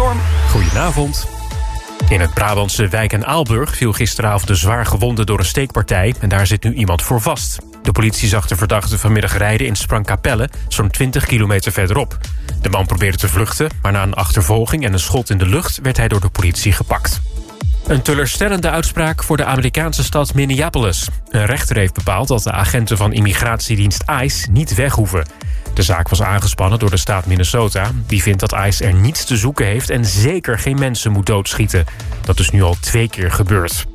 storm. Goedenavond. In het Brabantse wijk en Aalburg viel gisteravond een zwaar gewonde door een steekpartij... en daar zit nu iemand voor vast. De politie zag de verdachte vanmiddag rijden in Sprangkapelle... zo'n 20 kilometer verderop. De man probeerde te vluchten, maar na een achtervolging en een schot in de lucht... werd hij door de politie gepakt. Een teleurstellende uitspraak voor de Amerikaanse stad Minneapolis. Een rechter heeft bepaald dat de agenten van immigratiedienst ICE niet weg hoeven. De zaak was aangespannen door de staat Minnesota. Die vindt dat ICE er niets te zoeken heeft en zeker geen mensen moet doodschieten. Dat is nu al twee keer gebeurd.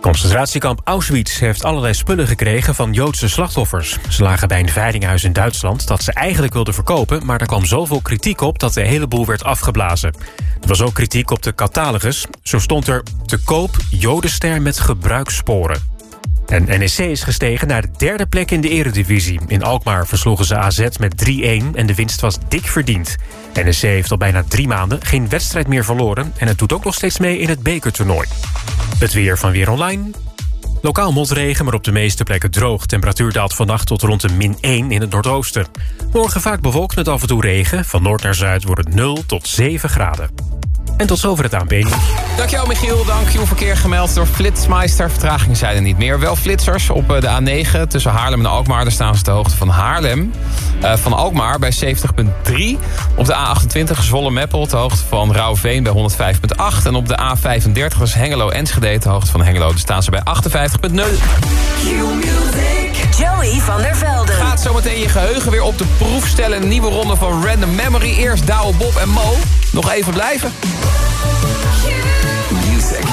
Concentratiekamp Auschwitz heeft allerlei spullen gekregen van Joodse slachtoffers. Ze lagen bij een veilinghuis in Duitsland dat ze eigenlijk wilden verkopen... maar er kwam zoveel kritiek op dat de hele boel werd afgeblazen. Er was ook kritiek op de catalogus. Zo stond er te koop Jodenster met gebruikssporen. En NEC is gestegen naar de derde plek in de eredivisie. In Alkmaar versloegen ze AZ met 3-1 en de winst was dik verdiend. NEC heeft al bijna drie maanden geen wedstrijd meer verloren... en het doet ook nog steeds mee in het bekertoernooi. Het weer van Weer Online. Lokaal motregen, maar op de meeste plekken droog. Temperatuur daalt vannacht tot rond de min 1 in het noordoosten. Morgen vaak bewolkt met af en toe regen. Van noord naar zuid wordt het 0 tot 7 graden. En tot zover het ANP Dankjewel Michiel, dank je verkeer gemeld door Flitsmeister. Vertragingen zijn er niet meer. Wel flitsers op eh, de A9 tussen Haarlem en Alkmaar. Daar staan ze de hoogte van Haarlem. Uh, van Alkmaar bij 70.3. Op de A28 Zwolle-Meppel de hoogte van Rauwveen bij 105.8. En op de A35 was Hengelo-Enschede de hoogte van Hengelo. Daar staan ze bij 58.0. Joey van der Velde. Gaat zometeen je geheugen weer op de proef stellen. Een nieuwe ronde van Random Memory. Eerst Douwe, Bob en Mo. Nog even blijven. Music.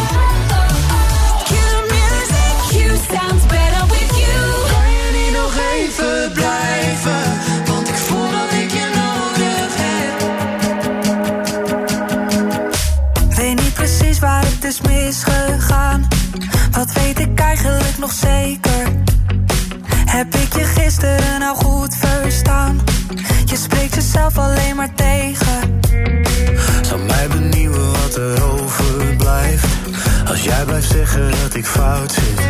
Ik fout zit.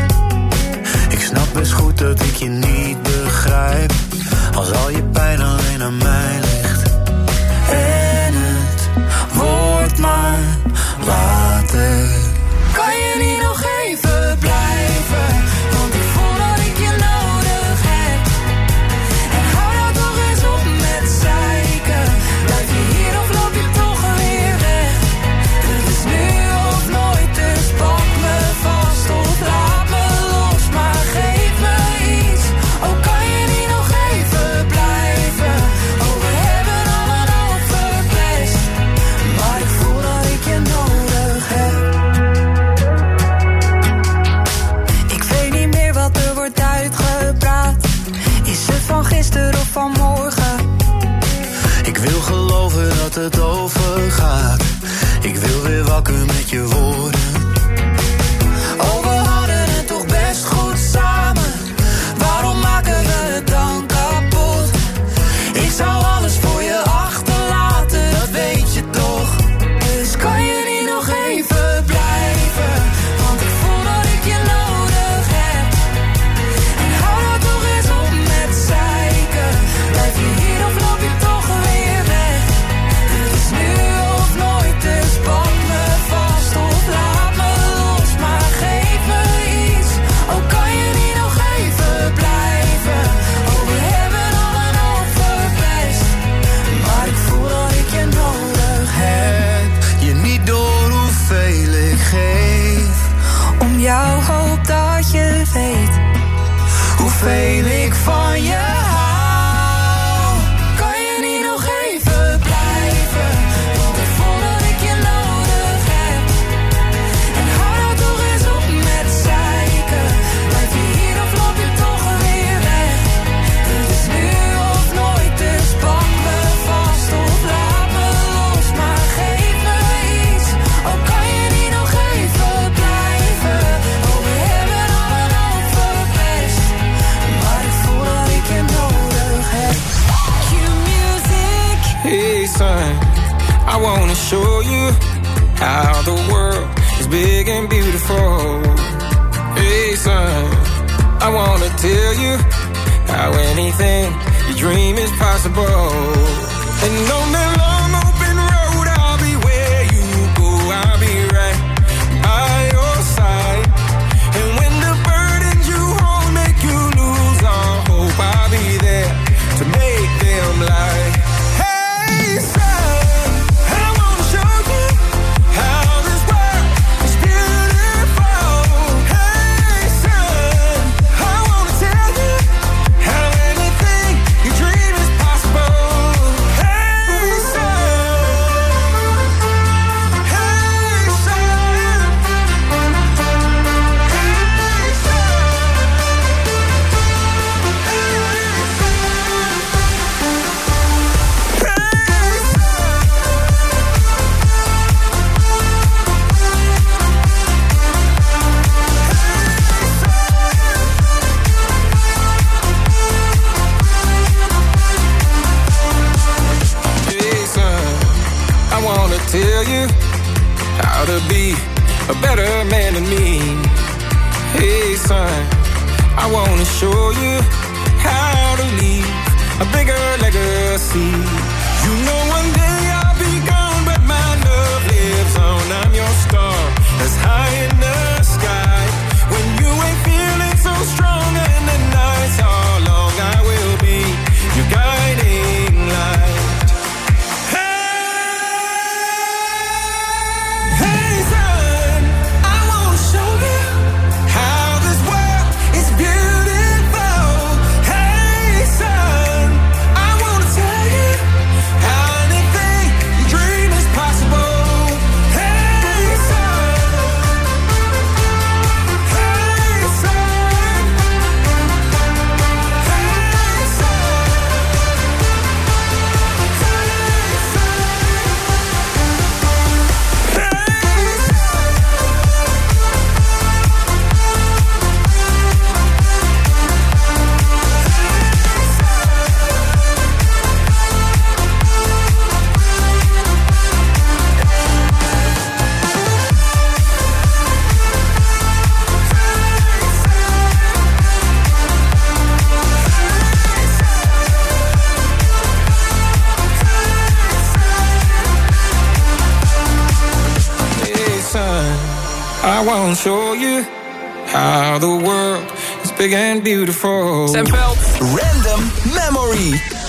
Ik snap best goed dat ik je niet begrijp. Als al je pijn alleen aan mij I won't show you how the world is big and beautiful. Sam Veld. Random Memory.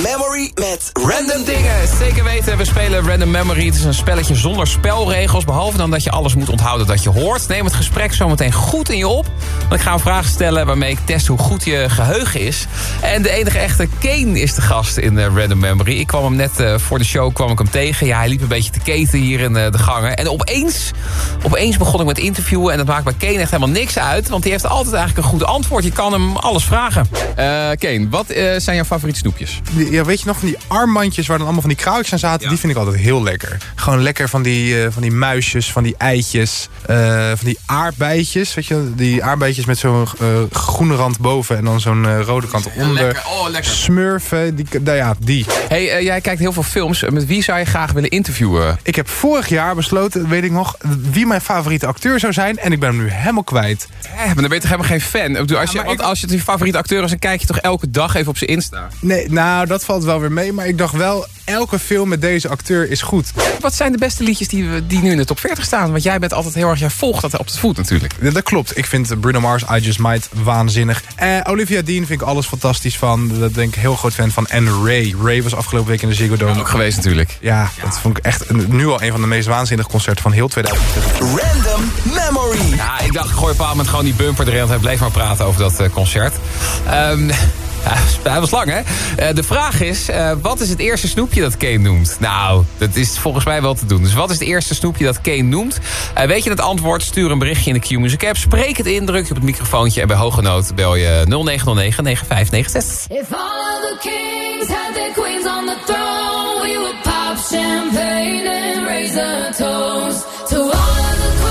Memory met Random dingen, zeker weten. We spelen Random Memory. Het is een spelletje zonder spelregels. Behalve dan dat je alles moet onthouden dat je hoort. Neem het gesprek zometeen goed in je op. Want ik ga een vraag stellen waarmee ik test hoe goed je geheugen is. En de enige echte Kane is de gast in eh, Random Memory. Ik kwam hem net eh, voor de show kwam ik hem tegen. Ja, hij liep een beetje te keten hier in eh, de gangen. En opeens, opeens begon ik met interviewen. En dat maakt bij Kane echt helemaal niks uit. Want hij heeft altijd eigenlijk een goed antwoord. Je kan hem alles vragen. Eh Kane, wat eh, zijn jouw favoriete snoepjes? Ja, weet je nog van die armbandjes waar dan allemaal van die kraaltjes aan zaten? Die vind ik altijd heel lekker. Gewoon lekker van die, eh, van die muisjes, van die eitjes, eh, van die aardbeidjes. Weet je, die aardbeidjes met zo'n eh, groene rand boven en dan zo'n eh, rode kant onder. lekker. Oh, lekker. Smurfen, die, nou ja, die. Hey, eh, jij kijkt heel veel films. Met wie zou je graag willen interviewen? Ik heb vorig jaar besloten, weet ik nog, wie mijn favoriete acteur zou zijn. En ik ben hem nu helemaal kwijt. Hè, maar dan ben je toch helemaal geen fan? Ik bedoel, als je, want ik- als je je favoriete acteur is, dan kijk je toch elke dag even op zijn Insta. Nee, nou, dat valt wel weer mee. Maar ik dacht wel, elke film met deze acteur is goed. Wat zijn de beste liedjes die, we- die nu in de top 40 staan? Want jij bent altijd heel erg, jij volgt dat op de voet natuurlijk. Ja, Dat klopt. Ik vind Bruno Mars, I Just Might waanzinnig. Eh, Olivia Dean vind ik alles fantastisch van. Daar ben ik heel groot fan van. En Ray. Ray was afgelopen week in de Ziggo Dome. Ook geweest natuurlijk. Ja, dat vond ik echt een- nu al een van de meest waanzinnige concerten van heel 2020. Random Memory. Ja, ik dacht, ik gooi op een moment gewoon die bumper erin. Want hij bleef maar praten over dat eh, concert. Ehm, hij was lang, hè? Eh, de vraag is, eh, wat is het eerste snoepje dat Kane noemt? Nou, dat is volgens mij wel te doen. Dus wat is het eerste snoepje dat Kane noemt? Eh, weet je het antwoord? Stuur een berichtje in de Q-Music app. Spreek het in, druk je op het microfoontje. En bij hoge nood bel je 0909 9596. If all of the kings had their queens on the throne, we would pop champagne and raise a toast to all the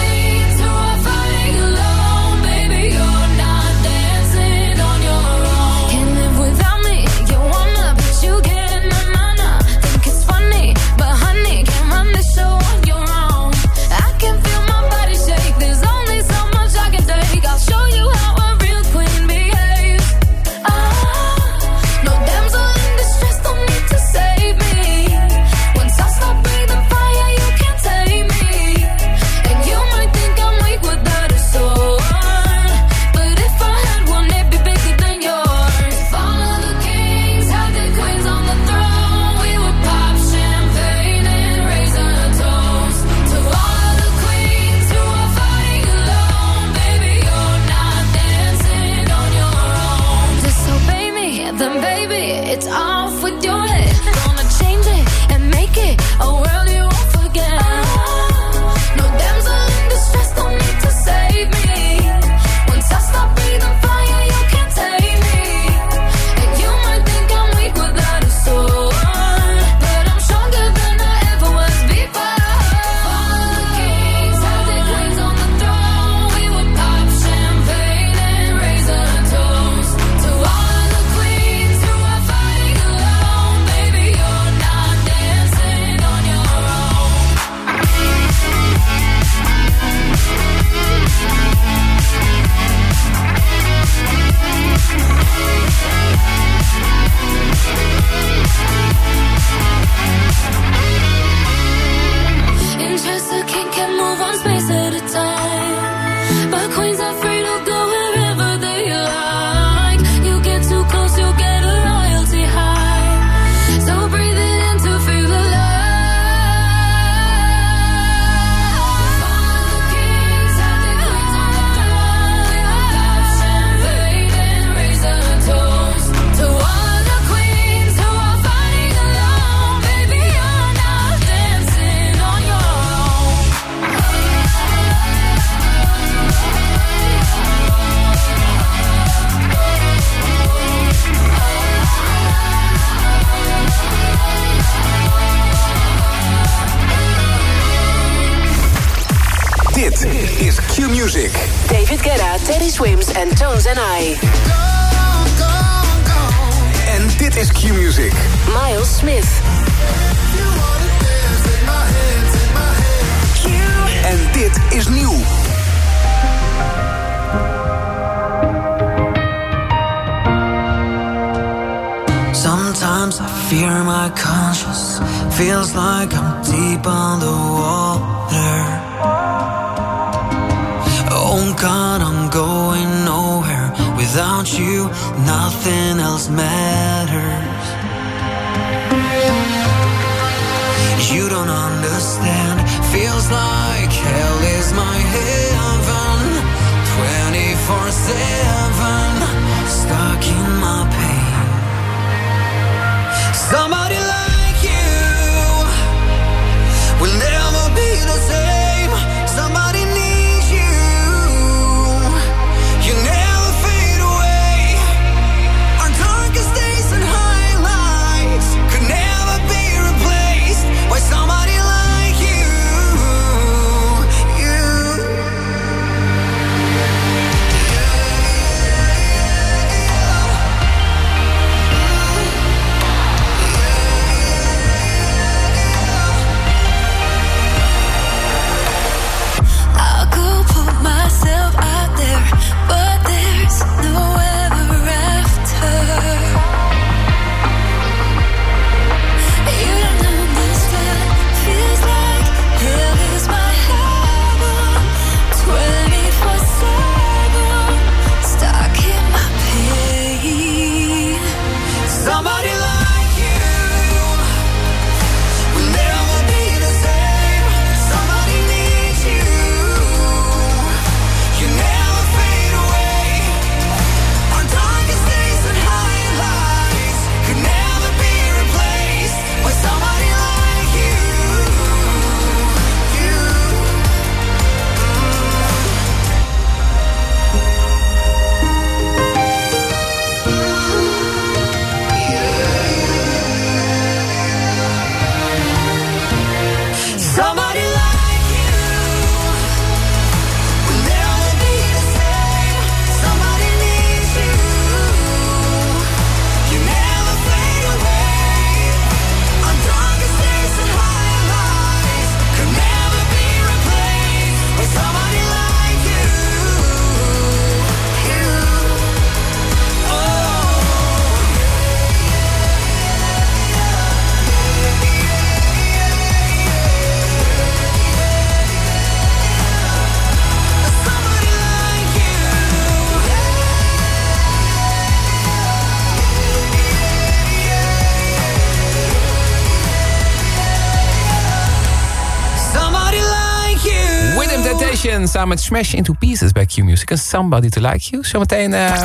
Samen met Smash Into Pieces bij Q-Music. En Somebody To Like You. Zometeen eh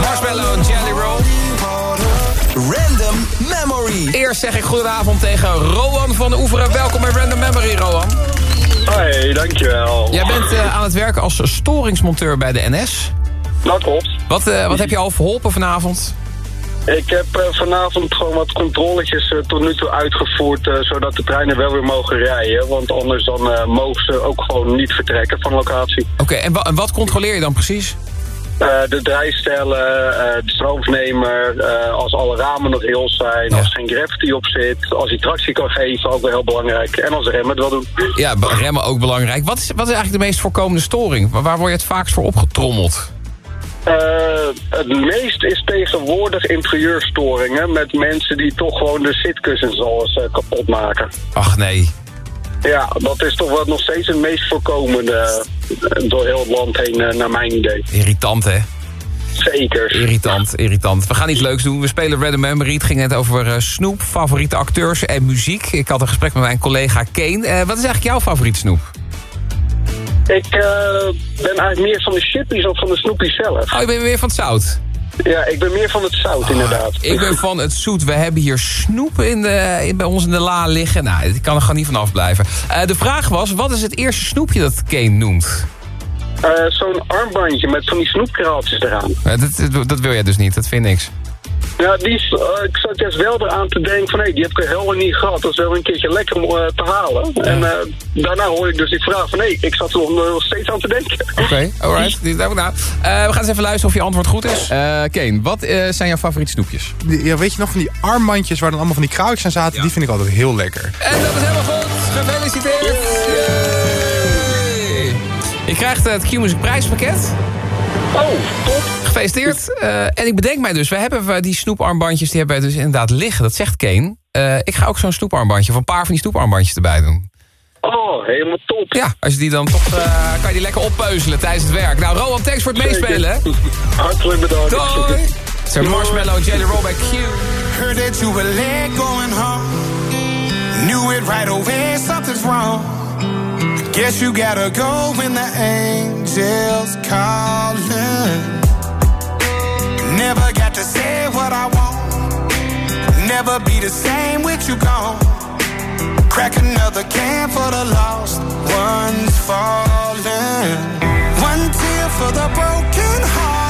Marshmallow Jelly Roll. Random Memory. Eerst zeg ik goedenavond tegen Rowan van de Oeveren. Welkom bij Random Memory, Rowan. Hoi, dankjewel. Jij bent eh, aan het werken als storingsmonteur bij de NS. Dat klopt. Wat, eh, wat heb je al verholpen vanavond? Ik heb eh, vanavond gewoon wat controletjes eh, tot nu toe uitgevoerd... eh, zodat de treinen wel weer mogen rijden. Want anders dan mogen ze ook gewoon niet vertrekken van locatie. Oké, en, wa- en wat controleer je dan precies? De draaistellen, de stroomvernemer, eh, als alle ramen nog heel zijn... als er geen gravity op zit, als hij tractie kan geven, ook wel heel belangrijk. En als remmen het wel doen. Ja, remmen ook belangrijk. Wat is, wat is eigenlijk de meest voorkomende storing? Waar word je het vaakst voor opgetrommeld? Eh, het meest is tegenwoordig interieurstoringen... met mensen die toch gewoon de zitkussens alles eh, kapot maken. Ach nee. Ja, dat is toch wat nog steeds het meest voorkomende eh, door heel het land heen, naar mijn idee. Irritant, hè? Zeker. Irritant, irritant. We gaan iets leuks doen. We spelen Random Memory. Het ging net over snoep, favoriete acteurs en muziek. Ik had een gesprek met mijn collega Kane. Wat is eigenlijk jouw favoriete snoep? Ik eh, ben eigenlijk meer van de chippies dan van de snoepjes zelf. Oh, je bent weer van het zout. Ja, ik ben meer van het zout inderdaad. Ik ben van het zoet. We hebben hier snoep in de, in, bij ons in de la liggen. Nou, ik kan er gewoon niet van afblijven. Eh, de vraag was, wat is het eerste snoepje dat Kane noemt? Eh, Zo'n armbandje met van die snoepkraaltjes eraan. Dat, dat, dat wil jij dus niet, dat vind ik niks. Ja, die is, eh, ik zat juist wel eraan te denken van... hé, die heb ik heel lang niet gehad. Dat is wel een keertje lekker om eh, te halen. En eh, daarna hoorde ik dus die vraag van... hé, ik zat er nog steeds aan te denken. Oké, alright. Die- Nou, nou, eh, we gaan eens even luisteren of je antwoord goed is. Eh Kane, wat eh, zijn jouw favoriete snoepjes? Die- Ja, weet je nog van die armbandjes waar dan allemaal van die krauwtjes aan zaten? Die vind ik altijd heel lekker. En dat is helemaal goed. Gefeliciteerd. Yay. Je krijgt het Q-Music prijspakket. Oh, top. Gefeliciteerd. Eh, en ik bedenk mij dus, we hebben eh, die snoeparmbandjes... die hebben wij dus inderdaad liggen. Dat zegt Kane. Eh, ik ga ook zo'n snoeparmbandje... of een paar van die snoeparmbandjes erbij doen. Oh, helemaal top. Ja, als je die dan toch... eh, kan je die lekker oppeuzelen tijdens het werk. Nou, Rowan, thanks voor het meespelen. hè. Hartelijk bedankt. Doei. Het is Marshmallow Jelly Roll bij Q. Heard that you were late going home. Knew it right away, something's wrong. Guess you gotta go when the angels calling. Never got to say what I want. Never be the same with you gone. Crack another can for the lost ones falling. One tear for the broken hearted.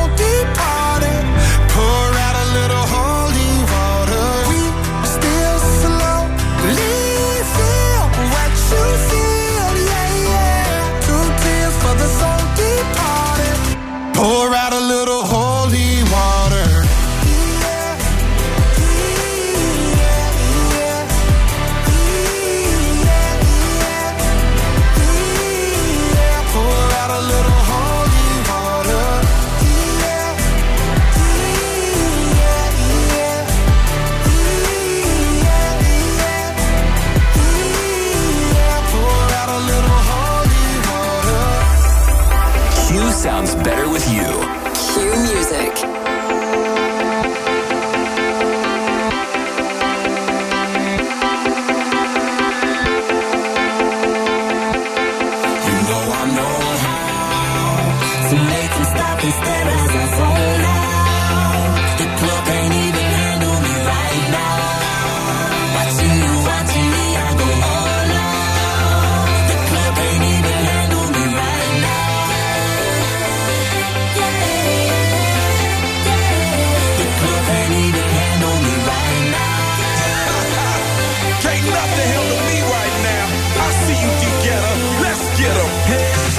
Handle me right now. I see you together. Let's get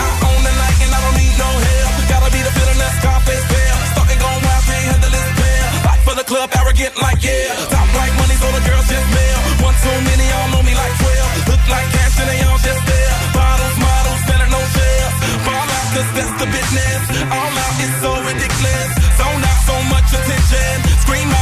I own the night and I don't need no help. Gotta be the that's going wild, can't handle this pair. For the club, arrogant like yeah. Top like money, so the girls just. One too many, know me like 12. Look like cash and they all just models, better that's the business. All out is so ridiculous. Zone out, so much attention. Scream out,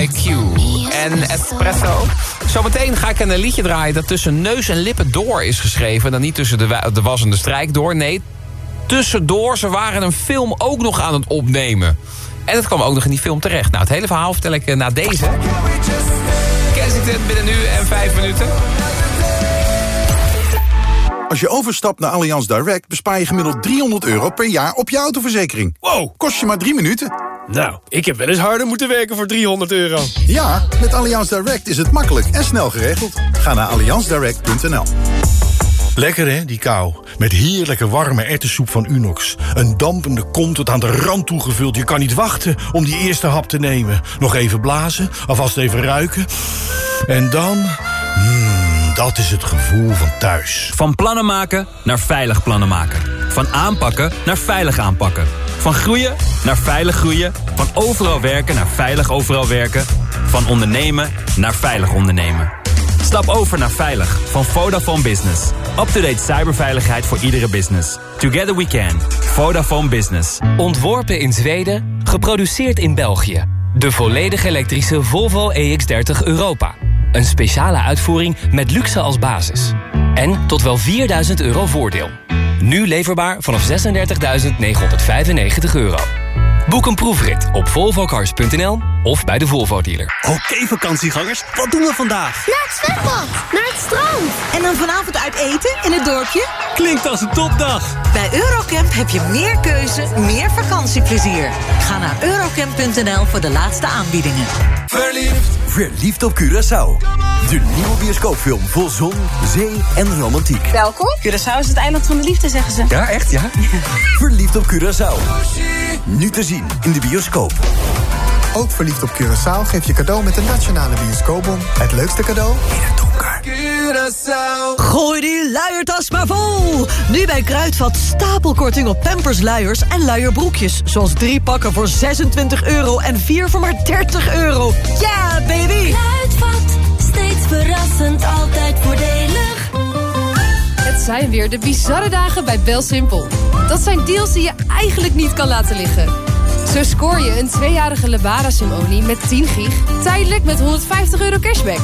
bij Q en Espresso. Zometeen ga ik een liedje draaien dat tussen neus en lippen door is geschreven. Dan niet tussen de, wa- de was en de strijk door. Nee, tussendoor. Ze waren een film ook nog aan het opnemen. En het kwam ook nog in die film terecht. Nou, het hele verhaal vertel ik eh, na deze. Kensington binnen nu en vijf minuten. Als je overstapt naar Allianz Direct bespaar je gemiddeld 300 euro per jaar op je autoverzekering. Wow, kost je maar drie minuten. Nou, ik heb wel eens harder moeten werken voor 300 euro. Ja, met Allianz Direct is het makkelijk en snel geregeld. Ga naar allianzdirect.nl. Lekker hè, die kou. Met heerlijke warme erwtensoep van Unox. Een dampende kom tot aan de rand toegevuld. Je kan niet wachten om die eerste hap te nemen. Nog even blazen, alvast even ruiken. En dan... Dat is het gevoel van thuis. Van plannen maken naar veilig plannen maken. Van aanpakken naar veilig aanpakken. Van groeien naar veilig groeien. Van overal werken naar veilig overal werken. Van ondernemen naar veilig ondernemen. Stap over naar Veilig van Vodafone Business. Up-to-date cyberveiligheid voor iedere business. Together we can. Vodafone Business. Ontworpen in Zweden, geproduceerd in België. De volledig elektrische Volvo EX30 Europa. Een speciale uitvoering met luxe als basis. En tot wel 4000 euro voordeel. Nu leverbaar vanaf 36.995 euro. Boek een proefrit op volvocars.nl of bij de Volvo dealer. Oké vakantiegangers, wat doen we vandaag? Naar het zwembad, naar het strand. En dan vanavond uit eten in het dorpje? Klinkt als een topdag. Bij Eurocamp heb je meer keuze, meer vakantieplezier. Ga naar eurocamp.nl voor de laatste aanbiedingen. Verliefd. Verliefd op Curaçao. De nieuwe bioscoopfilm vol zon, zee en romantiek. Welkom. Curaçao is het eiland van de liefde, zeggen ze. Ja, echt ja? Verliefd op Curaçao. Nu te zien in de bioscoop. Ook verliefd op Curaçao geef je cadeau met de Nationale Bioscoopbon. Het leukste cadeau in het donker. Gooi die luiertas maar vol! Nu bij Kruidvat stapelkorting op Pampers luiers en luierbroekjes. Zoals drie pakken voor 26 euro en vier voor maar 30 euro. Ja, baby! Kruidvat, steeds verrassend, altijd voordelig. Het zijn weer de bizarre dagen bij BelSimpel. Dat zijn deals die je eigenlijk niet kan laten liggen. Zo scoor je een tweejarige Lebara Simonie met 10 gig... tijdelijk met 150 euro cashback.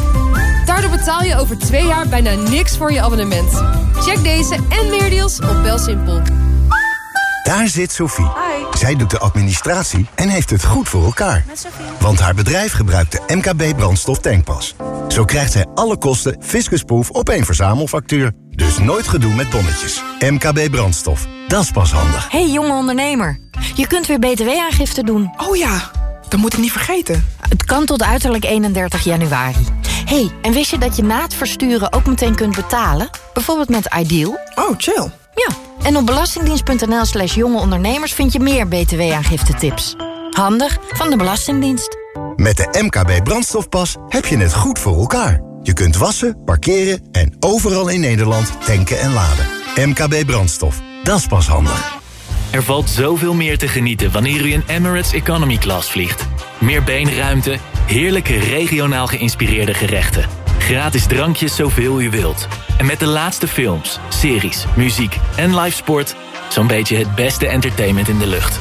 Daardoor betaal je over twee jaar bijna niks voor je abonnement. Check deze en meer deals op BelSimpel. Daar zit Sophie. Zij doet de administratie en heeft het goed voor elkaar. Want haar bedrijf gebruikt de MKB brandstof tankpas. Zo krijgt zij alle kosten fiscusproof op één verzamelfactuur. Dus nooit gedoe met tonnetjes. MKB brandstof. Dat is pas handig. Hey jonge ondernemer, je kunt weer btw-aangifte doen. Oh ja, dat moet ik niet vergeten. Het kan tot uiterlijk 31 januari. hey, en wist je dat je na het versturen ook meteen kunt betalen? Bijvoorbeeld met Ideal? Oh, chill. Ja, en op belastingdienst.nl slash jonge ondernemers vind je meer btw-aangifte tips. Handig van de Belastingdienst. Met de MKB brandstofpas heb je het goed voor elkaar. Je kunt wassen, parkeren en overal in Nederland tanken en laden. MKB brandstof, dat is pas handig. Er valt zoveel meer te genieten wanneer u in Emirates Economy Class vliegt. Meer beenruimte, heerlijke regionaal geïnspireerde gerechten. Gratis drankjes zoveel u wilt. En met de laatste films, series, muziek en live sport... zo'n beetje het beste entertainment in de lucht.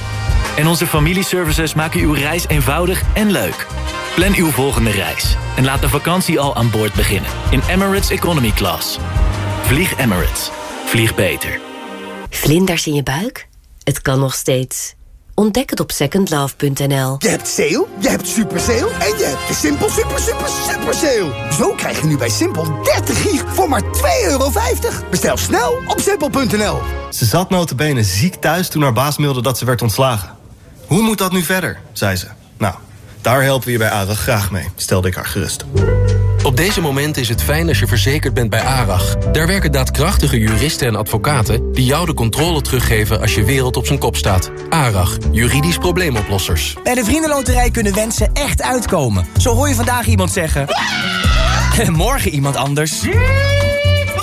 En onze familieservices maken uw reis eenvoudig en leuk. Plan uw volgende reis en laat de vakantie al aan boord beginnen. In Emirates Economy Class. Vlieg Emirates. Vlieg beter. Vlinders in je buik? Het kan nog steeds. Ontdek het op secondlove.nl. Je hebt sale, je hebt super sale en je hebt de Simpel super super super sale. Zo krijg je nu bij Simpel 30 gig voor maar 2,50 euro. Bestel snel op simpel.nl. Ze zat notabene ziek thuis toen haar baas mailde dat ze werd ontslagen. Hoe moet dat nu verder, zei ze. Nou, daar helpen we je bij ARAG graag mee, stelde ik haar gerust. Op deze moment is het fijn als je verzekerd bent bij ARAG. Daar werken daadkrachtige juristen en advocaten... die jou de controle teruggeven als je wereld op zijn kop staat. ARAG, juridisch probleemoplossers. Bij de Vriendenloterij kunnen wensen echt uitkomen. Zo hoor je vandaag iemand zeggen... En morgen iemand anders...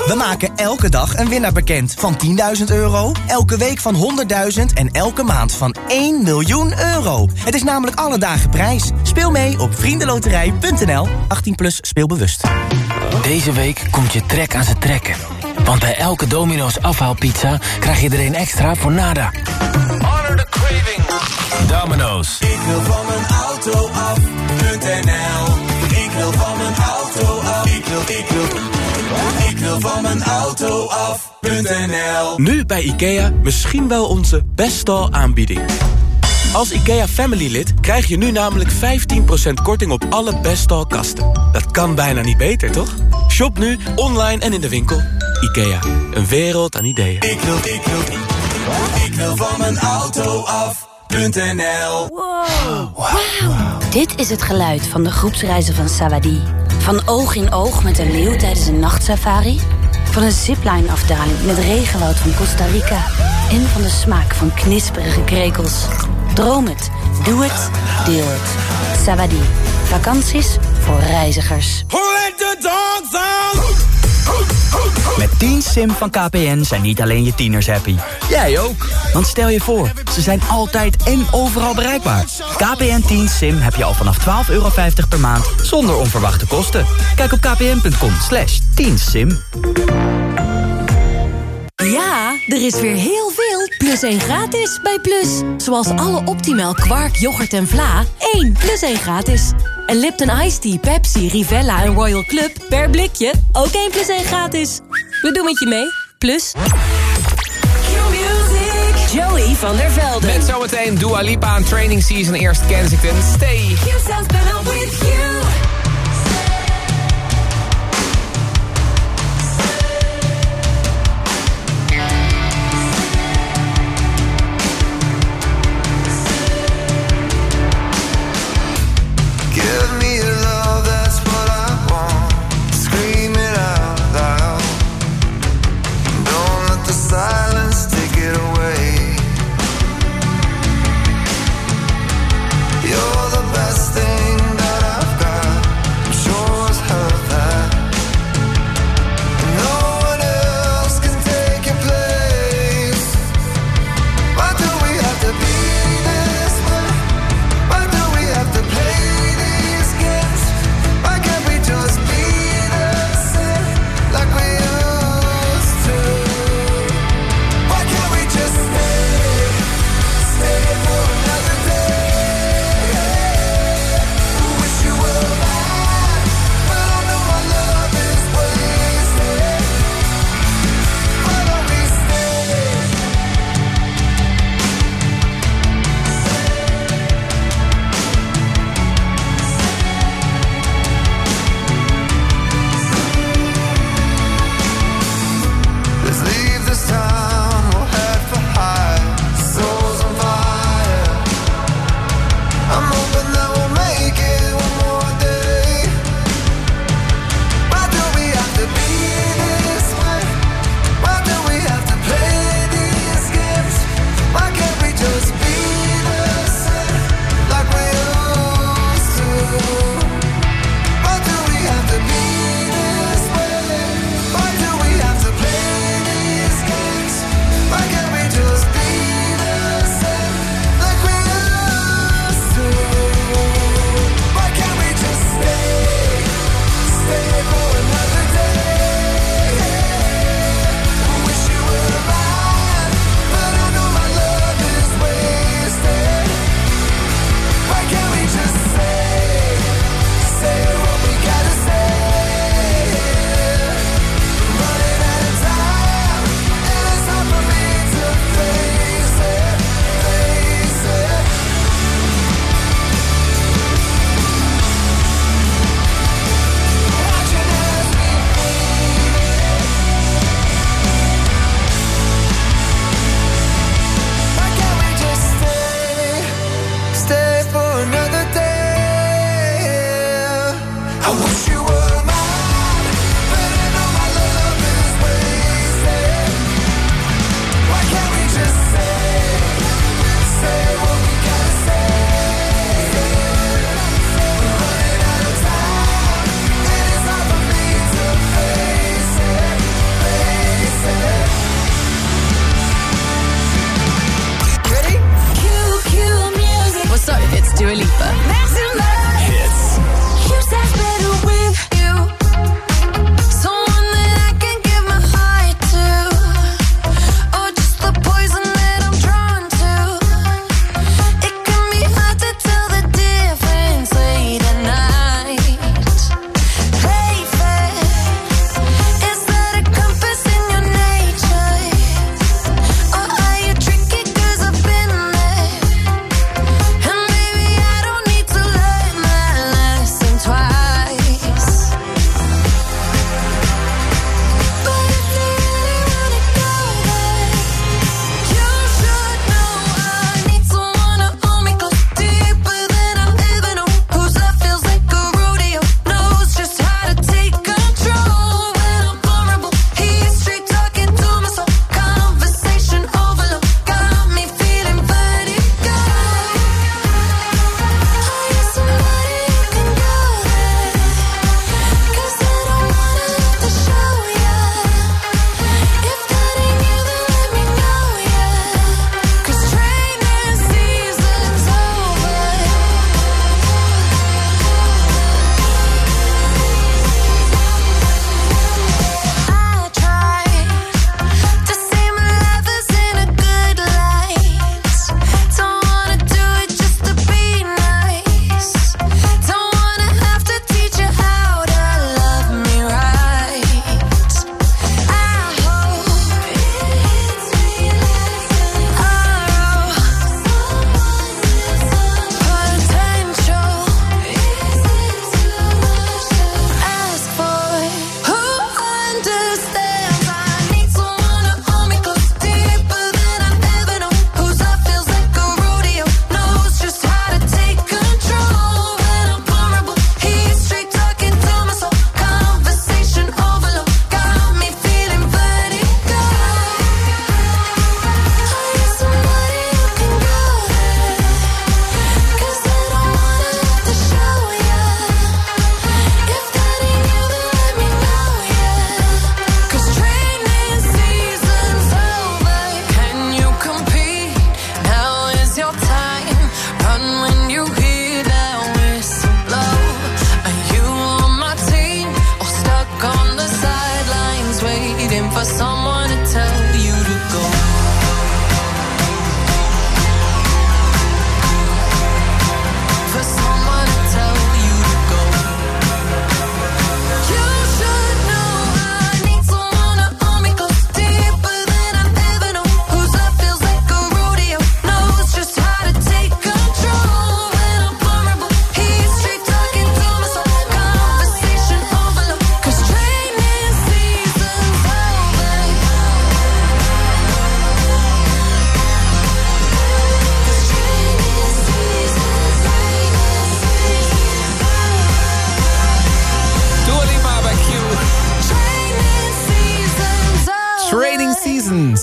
We maken elke dag een winnaar bekend van 10.000 euro, elke week van 100.000 en elke maand van 1 miljoen euro. Het is namelijk alle dagen prijs. Speel mee op vriendenloterij.nl. 18 plus speelbewust. Deze week komt je trek aan zijn trekken. Want bij elke Domino's afhaalpizza krijg je er een extra voor nada. Honor the craving. Domino's. Ik wil van mijn auto af.nl Ik wil van mijn auto af. Ik wil, ik wil, wil van mijn auto af.nl Nu bij IKEA misschien wel onze beste aanbieding. Als IKEA Family lid krijg je nu namelijk 15% korting op alle Bestal kasten. Dat kan bijna niet beter, toch? Shop nu, online en in de winkel. IKEA, een wereld aan ideeën. Ik wil, ik wil, ik wil van mijn auto af.nl Wow. Dit is het geluid van de groepsreizen van Savadi. Van oog in oog met een leeuw tijdens een nachtsafari. Van een zipline-afdaling in het regenwoud van Costa Rica. En van de smaak van knisperige krekels. Droom het, doe het, deel het. Savadi. Vakanties voor reizigers. Met 10 Sim van KPN zijn niet alleen je tieners happy. Jij ook. Want stel je voor, ze zijn altijd en overal bereikbaar. KPN 10 Sim heb je al vanaf 12,50 euro per maand zonder onverwachte kosten. Kijk op kpn.com slash 10 Sim. Ja, er is weer heel veel plus 1 gratis bij Plus. Zoals alle Optimal kwark, yoghurt en vla. 1 plus 1 gratis. En Lipton Ice Tea, Pepsi, Rivella en Royal Club per blikje. Ook 1 plus 1 gratis. We doen het je mee. Plus... Joey van der Velde. Met zometeen Dua Lipa aan Training Season. Eerst Kensington. Stay. You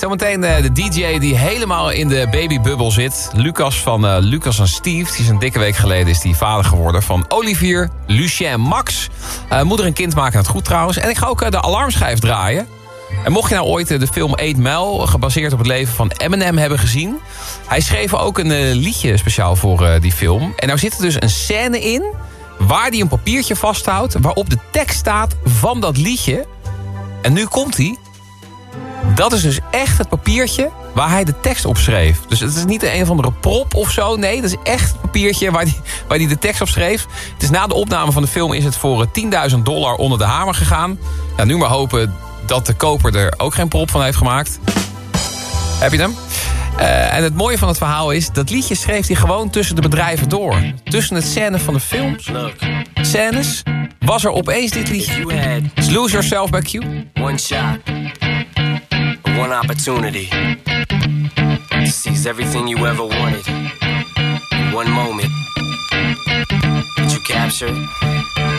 Zometeen eh, de DJ die helemaal in de babybubbel zit. Lucas van eh, Lucas en Steve. Die is een dikke week geleden is die vader geworden van Olivier, Lucien, Max. Eh, moeder en kind maken het goed trouwens. En ik ga ook de alarmschijf draaien. En mocht je nou ooit de film 8 Mile, gebaseerd op het leven van Eminem, hebben gezien... hij schreef ook een liedje speciaal voor die film. En nou zit er dus een scène in waar hij een papiertje vasthoudt... waarop de tekst staat van dat liedje. En nu komt hij. Dat is dus echt het papiertje waar hij de tekst op schreef. Dus het is niet een of andere prop of zo. Nee, dat is echt het papiertje waar hij, waar de tekst op schreef. Het is na de opname van de film is het voor eh, 10.000 dollar onder de hamer gegaan. Nou, nu maar hopen dat de koper er ook geen prop van heeft gemaakt. Heb je hem? Eh, en het mooie van het verhaal is... dat liedje schreef hij gewoon tussen de bedrijven door. Tussen het scène van de films, scènes... was er opeens dit liedje. Lose Yourself by Q. One shot, one opportunity to seize everything you ever wanted. in One moment, did you capture it?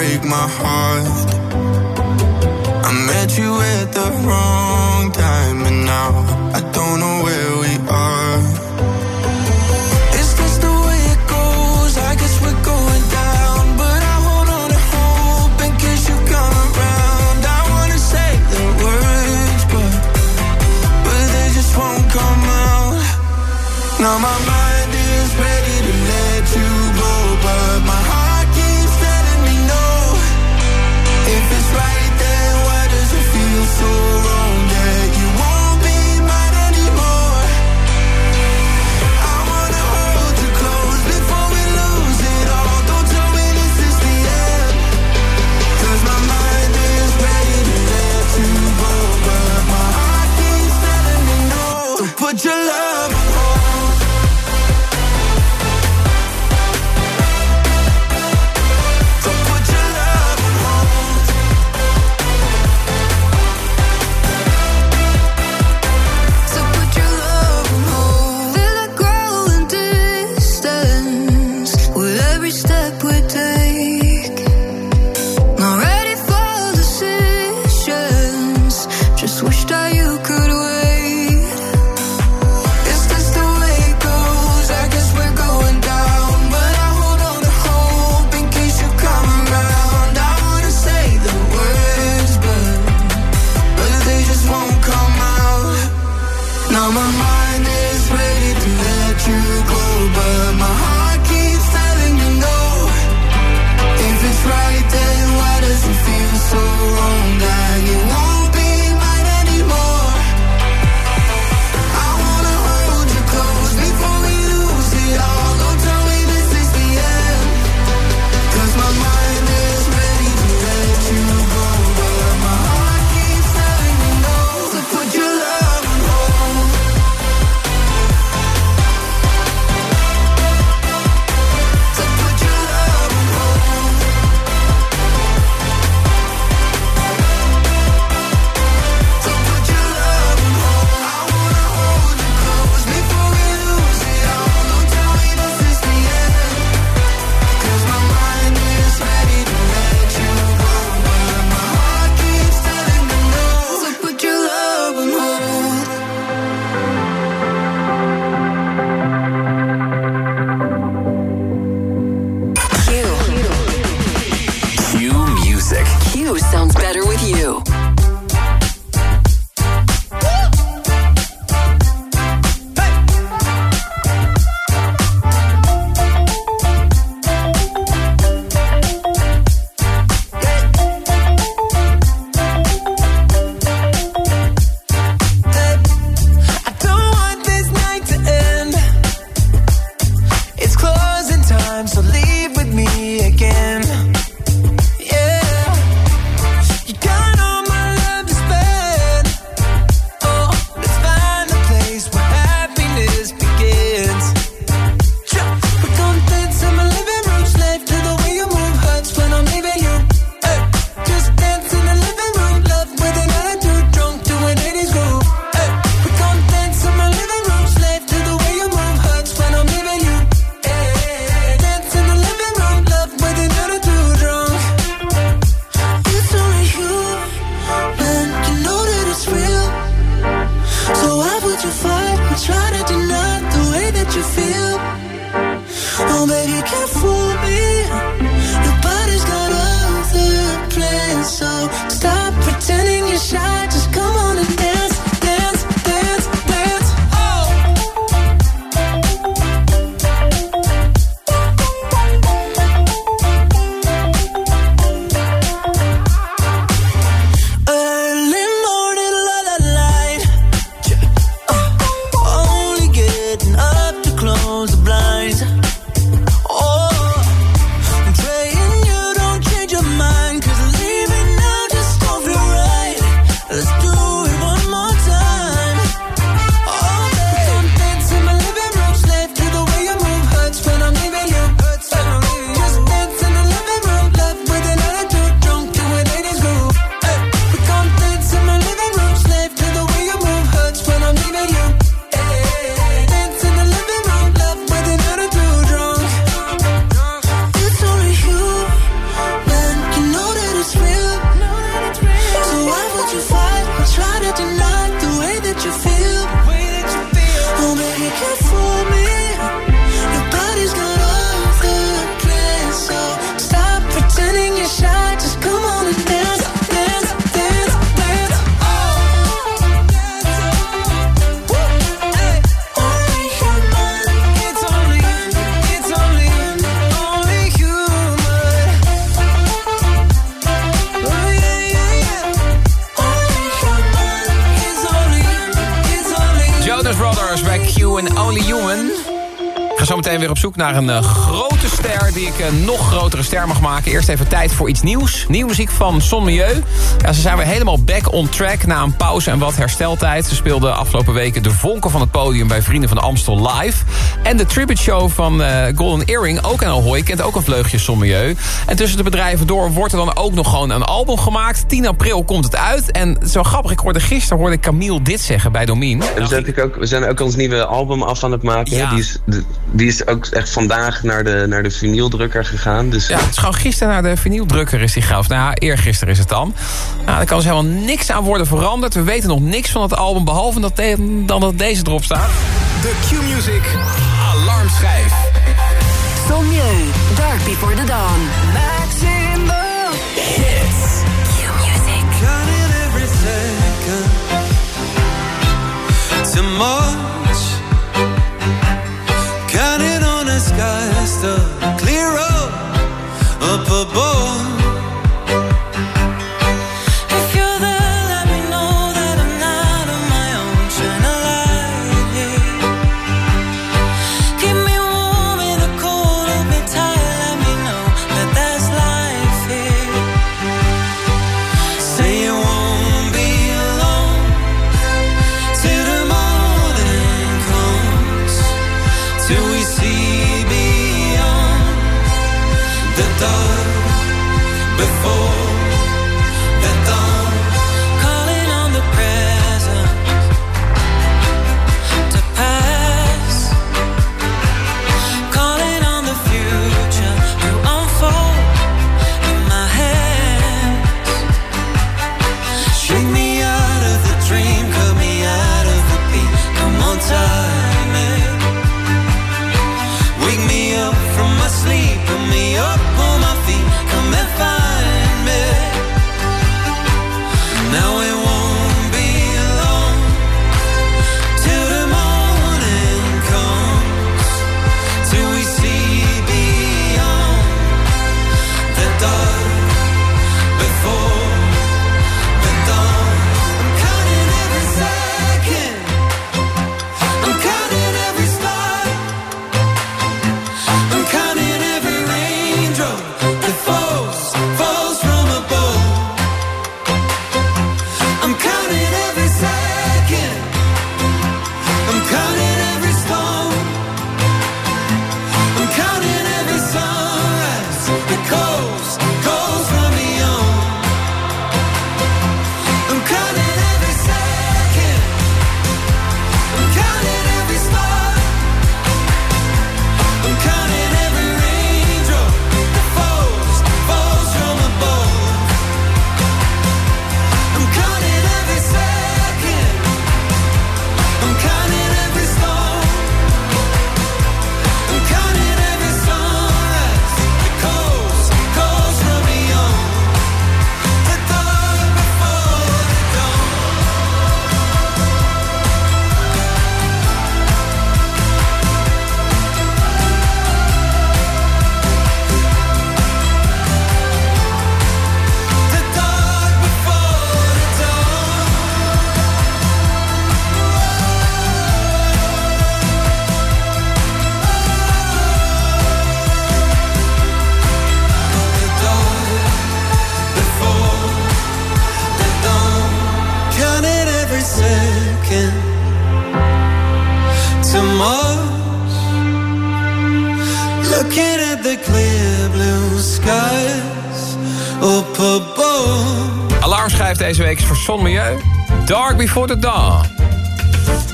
break my heart. I met you at the wrong time, and now I don't know where we are. The way it goes? I guess we're going down, but I hold on to hope in case you come around. I wanna say the words, but but they just won't come out. Now my mind. Jonas Brothers bij Q and Only Human. Zometeen weer op zoek naar een eh, grote ster... die ik een nog grotere ster mag maken. Eerst even tijd voor iets nieuws. Nieuwe muziek van Son Milieu. Ja, ze zijn weer helemaal back on track na een pauze en wat hersteltijd. Ze speelden afgelopen weken de vonken van het podium... bij Vrienden van Amstel live. En de tribute show van eh, Golden Earring, ook in Ahoy... kent ook een vleugje Son Milieu. En tussen de bedrijven door wordt er dan ook nog gewoon een album gemaakt. 10 april komt het uit. En zo grappig, ik hoorde gisteren hoorde ik Camille dit zeggen bij Domien. We zijn, natuurlijk ook, we zijn ook ons nieuwe album af aan het maken. Ja. Die, is, de- die is ook echt vandaag naar de, naar de vinyldrukker gegaan. Dus Ja, het is gewoon gisteren naar de vinyldrukker is die gegaan. Of nou ja, eergisteren is het dan. Nou, er kan dus helemaal niks aan worden veranderd. We weten nog niks van het album, behalve dat de- dan dat deze erop staat. De Q-Music Alarmschijf. Sommieu, Dark Before the Dawn. Maximum hits. Q-Music. Counting every second too skies to clear up up above. Milieu. Dark Before the Dawn.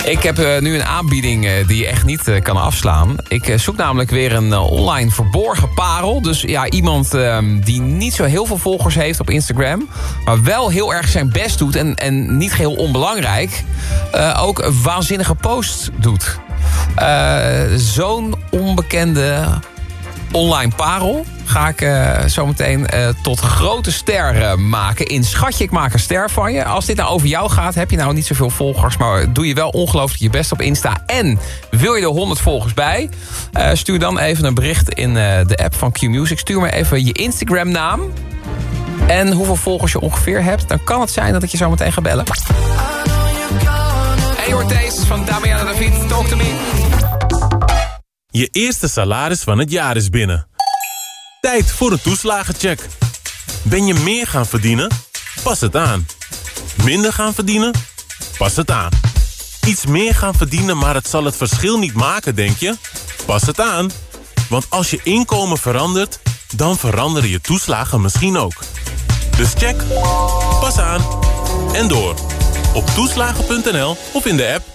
Ik heb eh, nu een aanbieding eh, die je echt niet eh, kan afslaan. Ik zoek namelijk weer een online verborgen parel. Dus ja, iemand ehm, die niet zo heel veel volgers heeft op Instagram... maar wel heel erg zijn best doet en, en niet geheel onbelangrijk... ook waanzinnige post doet. Zo'n onbekende online parel ga ik eh, zometeen eh, tot grote ster eh, maken. In Schatje, ik maak een ster van je. Als dit nou over jou gaat, heb je nou niet zoveel volgers... maar doe je wel ongelooflijk je best op Insta... en wil je er 100 volgers bij... stuur dan even een bericht in de app van Q-Music. Stuur me even je Instagram-naam... en hoeveel volgers je ongeveer hebt. Dan kan het zijn dat ik je zo meteen ga bellen. Hoort deze van Damiana David, Talk to Me. Je eerste salaris van het jaar is binnen. Tijd voor een toeslagencheck. Ben je meer gaan verdienen? Pas het aan. Minder gaan verdienen? Pas het aan. Iets meer gaan verdienen, maar het zal het verschil niet maken, denk je? Pas het aan. Want als je inkomen verandert, dan veranderen je toeslagen misschien ook. Dus check, pas aan en door. Op toeslagen.nl of in de app.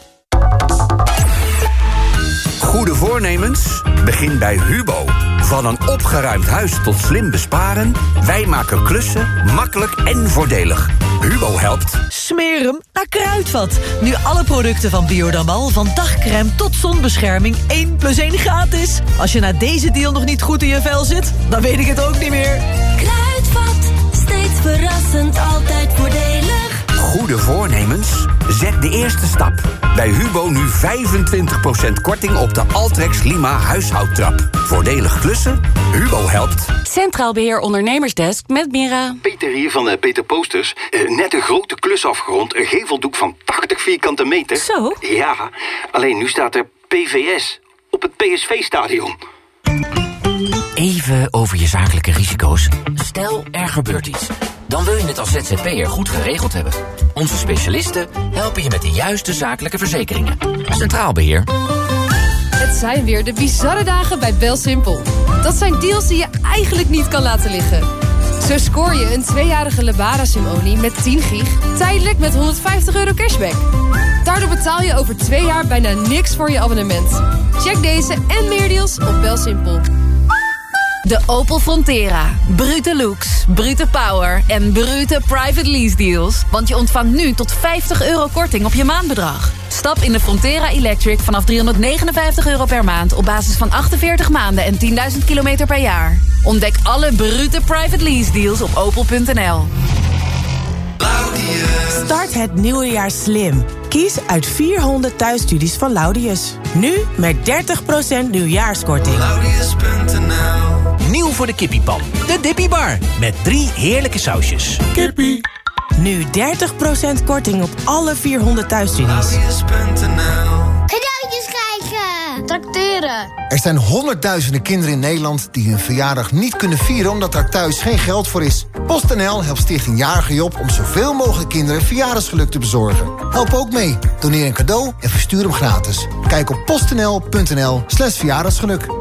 Goede voornemens? Begin bij Hubo. Van een opgeruimd huis tot slim besparen... wij maken klussen makkelijk en voordelig. Hubo helpt. Smeer hem naar Kruidvat. Nu alle producten van Biodamal, van dagcrème tot zonbescherming... 1 plus 1 gratis. Als je na deze deal nog niet goed in je vel zit, dan weet ik het ook niet meer. Kruidvat, steeds verrassend, altijd voordelig. Goede voornemens? Zet de eerste stap. Bij Hubo nu 25% korting op de Altrex Lima huishoudtrap. Voordelig klussen? Hubo helpt. Centraal Beheer Ondernemersdesk met Mira. Peter hier van eh, Peter Posters. Eh, net een grote klus afgerond. Een geveldoek van 80 vierkante meter. Zo? Ja, alleen nu staat er PVS op het PSV-stadion. Even over je zakelijke risico's. Stel, er gebeurt iets. Dan wil je het als ZZP'er goed geregeld hebben. Onze specialisten helpen je met de juiste zakelijke verzekeringen. Centraal Beheer. Het zijn weer de bizarre dagen bij BelSimpel. Dat zijn deals die je eigenlijk niet kan laten liggen. Zo scoor je een tweejarige Lebara Simonie met 10 gig... tijdelijk met 150 euro cashback. Daardoor betaal je over twee jaar bijna niks voor je abonnement. Check deze en meer deals op BelSimpel. De Opel Frontera. Brute looks, brute power en brute private lease deals. Want je ontvangt nu tot 50 euro korting op je maandbedrag. Stap in de Frontera Electric vanaf 359 euro per maand... op basis van 48 maanden en 10.000 kilometer per jaar. Ontdek alle brute private lease deals op opel.nl. Start het nieuwe jaar slim. Kies uit 400 thuisstudies van Laudius. Nu met 30% nieuwjaarskorting. Nieuw voor de kippiepan. De Dippy Bar. Met drie heerlijke sausjes. Kippie. Nu 30% korting op alle 400 thuisstudies. Cadeautjes krijgen. Tracteren. Er zijn honderdduizenden kinderen in Nederland die hun verjaardag niet kunnen vieren omdat daar thuis geen geld voor is. PostNL helpt Stichting Jarige Job om zoveel mogelijk kinderen verjaardagsgeluk te bezorgen. Help ook mee. Doneer een cadeau en verstuur hem gratis. Kijk op postnl.nl slash verjaardagsgeluk.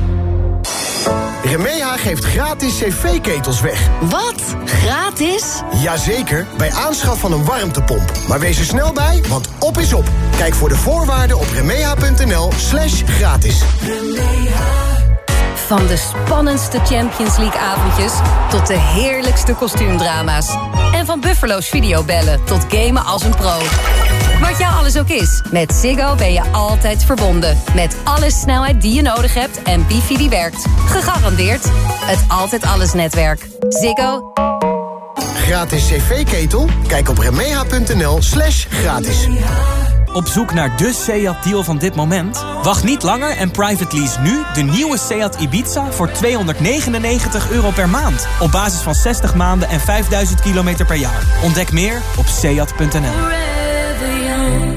Remeha geeft gratis cv-ketels weg. Wat? Gratis? Jazeker, bij aanschaf van een warmtepomp. Maar wees er snel bij, want op is op. Kijk voor de voorwaarden op remeha.nl slash gratis. Van de spannendste Champions League avondjes tot de heerlijkste kostuumdrama's. En van Buffalo's videobellen tot gamen als een pro. Wat jou alles ook is, met Ziggo ben je altijd verbonden. Met alle snelheid die je nodig hebt en wifi die werkt. Gegarandeerd het Altijd Alles netwerk. Ziggo. Gratis cv-ketel? Kijk op remeha.nl slash gratis. Op zoek naar de Seat-deal van dit moment? Wacht niet langer en private lease nu de nieuwe Seat Ibiza voor 299 euro per maand. Op basis van 60 maanden en 5000 kilometer per jaar. Ontdek meer op seat.nl.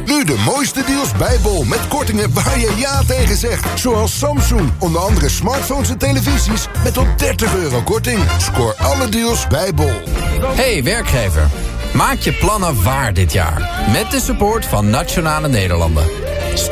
Nu de mooiste deals bij Bol met kortingen waar je ja tegen zegt. Zoals Samsung, onder andere smartphones en televisies met tot 30 euro korting. Scoor alle deals bij Bol. Hey werkgever, maak je plannen waar dit jaar. Met de support van Nationale Nederlanden.